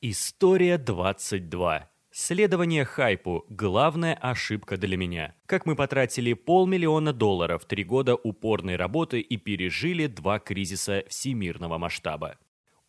История 22. Следование хайпу – главная ошибка для меня. Как мы потратили полмиллиона долларов, три года упорной работы и пережили два кризиса всемирного масштаба.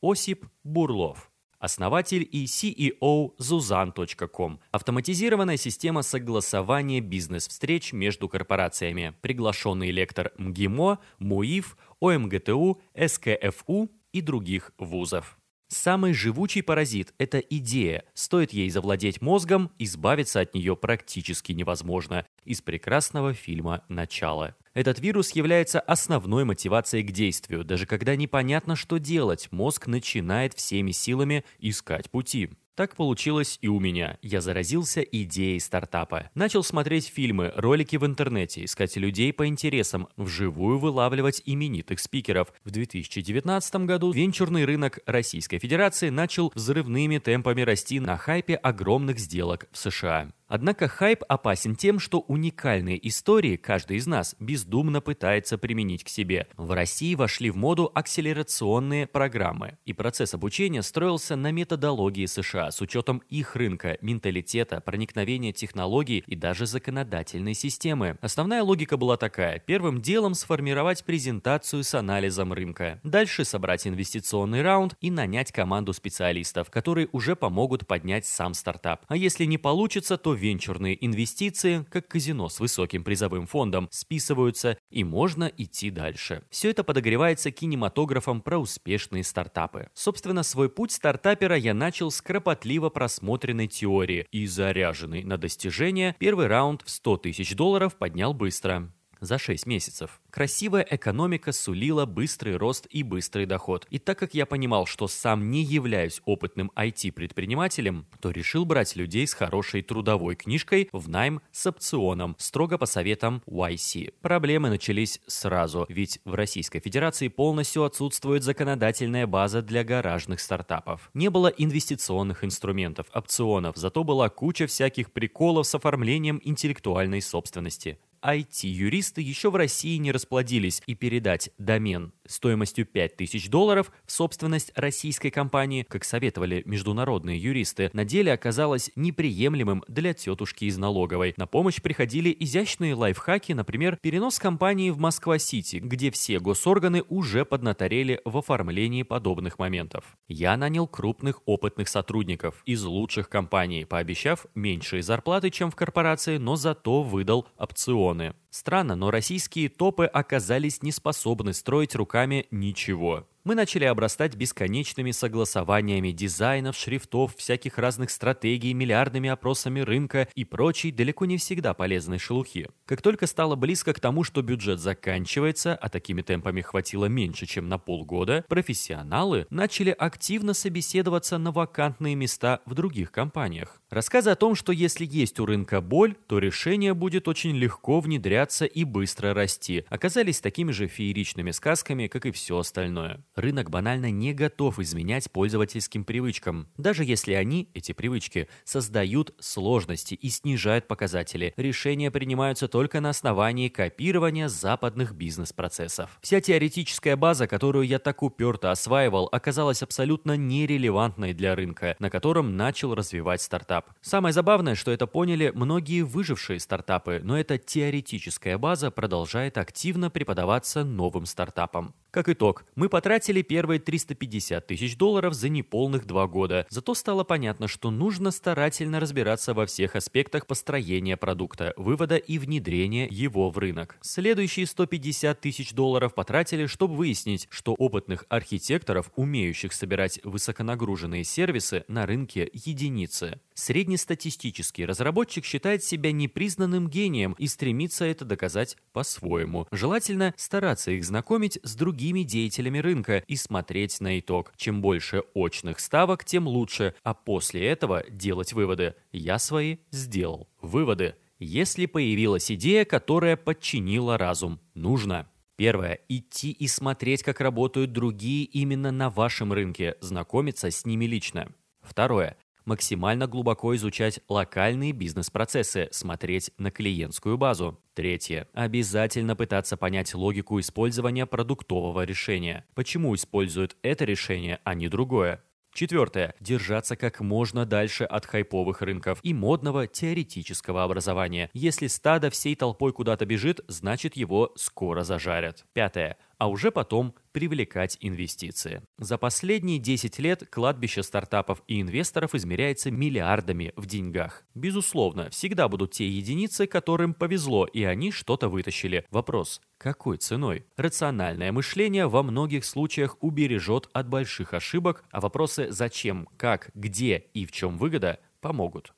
Осип Бурлов. Основатель и CEO Zuzan.com. Автоматизированная система согласования бизнес-встреч между корпорациями. Приглашенный лектор МГИМО, МУИФ, ОМГТУ, СКФУ и других вузов. Самый живучий паразит – это идея. Стоит ей завладеть мозгом, избавиться от нее практически невозможно. Из прекрасного фильма «Начало». Этот вирус является основной мотивацией к действию. Даже когда непонятно, что делать, мозг начинает всеми силами искать пути. Так получилось и у меня. Я заразился идеей стартапа. Начал смотреть фильмы, ролики в интернете, искать людей по интересам, вживую вылавливать именитых спикеров. В 2019 году венчурный рынок Российской Федерации начал взрывными темпами расти на хайпе огромных сделок в США. Однако хайп опасен тем, что уникальные истории каждый из нас бездумно пытается применить к себе. В России вошли в моду акселерационные программы, и процесс обучения строился на методологии США с учетом их рынка, менталитета, проникновения технологий и даже законодательной системы. Основная логика была такая. Первым делом сформировать презентацию с анализом рынка. Дальше собрать инвестиционный раунд и нанять команду специалистов, которые уже помогут поднять сам стартап. А если не получится, то венчурные инвестиции, как казино с высоким призовым фондом, списываются и можно идти дальше. Все это подогревается кинематографом про успешные стартапы. Собственно, свой путь стартапера я начал с кропотливо просмотренной теории и заряженный на достижение первый раунд в 100 тысяч долларов поднял быстро за 6 месяцев. Красивая экономика сулила быстрый рост и быстрый доход. И так как я понимал, что сам не являюсь опытным IT-предпринимателем, то решил брать людей с хорошей трудовой книжкой в найм с опционом, строго по советам YC. Проблемы начались сразу, ведь в Российской Федерации полностью отсутствует законодательная база для гаражных стартапов. Не было инвестиционных инструментов, опционов, зато была куча всяких приколов с оформлением интеллектуальной собственности. IT-юристы еще в России не расплодились, и передать домен стоимостью 5000 долларов в собственность российской компании, как советовали международные юристы, на деле оказалось неприемлемым для тетушки из налоговой. На помощь приходили изящные лайфхаки, например, перенос компании в Москва-Сити, где все госорганы уже поднаторели в оформлении подобных моментов. Я нанял крупных опытных сотрудников из лучших компаний, пообещав меньшие зарплаты, чем в корпорации, но зато выдал опционы. Странно, но российские топы оказались не способны строить руками ничего мы начали обрастать бесконечными согласованиями дизайнов, шрифтов, всяких разных стратегий, миллиардными опросами рынка и прочей далеко не всегда полезной шелухи. Как только стало близко к тому, что бюджет заканчивается, а такими темпами хватило меньше, чем на полгода, профессионалы начали активно собеседоваться на вакантные места в других компаниях. Рассказы о том, что если есть у рынка боль, то решение будет очень легко внедряться и быстро расти, оказались такими же фееричными сказками, как и все остальное рынок банально не готов изменять пользовательским привычкам, даже если они, эти привычки, создают сложности и снижают показатели. Решения принимаются только на основании копирования западных бизнес-процессов. Вся теоретическая база, которую я так уперто осваивал, оказалась абсолютно нерелевантной для рынка, на котором начал развивать стартап. Самое забавное, что это поняли многие выжившие стартапы, но эта теоретическая база продолжает активно преподаваться новым стартапам. Как итог, мы потратили первые 350 тысяч долларов за неполных два года, зато стало понятно, что нужно старательно разбираться во всех аспектах построения продукта, вывода и внедрения его в рынок. Следующие 150 тысяч долларов потратили, чтобы выяснить, что опытных архитекторов, умеющих собирать высоконагруженные сервисы, на рынке единицы. Среднестатистический разработчик считает себя непризнанным гением и стремится это доказать по-своему. Желательно стараться их знакомить с другими деятелями рынка и смотреть на итог. Чем больше очных ставок, тем лучше, а после этого делать выводы. Я свои сделал. Выводы. Если появилась идея, которая подчинила разум, нужно Первое. Идти и смотреть, как работают другие именно на вашем рынке, знакомиться с ними лично. Второе максимально глубоко изучать локальные бизнес-процессы, смотреть на клиентскую базу. Третье. Обязательно пытаться понять логику использования продуктового решения. Почему используют это решение, а не другое? Четвертое. Держаться как можно дальше от хайповых рынков и модного теоретического образования. Если стадо всей толпой куда-то бежит, значит его скоро зажарят. Пятое а уже потом привлекать инвестиции. За последние 10 лет кладбище стартапов и инвесторов измеряется миллиардами в деньгах. Безусловно, всегда будут те единицы, которым повезло, и они что-то вытащили. Вопрос, какой ценой? Рациональное мышление во многих случаях убережет от больших ошибок, а вопросы «зачем», «как», «где» и «в чем выгода» помогут.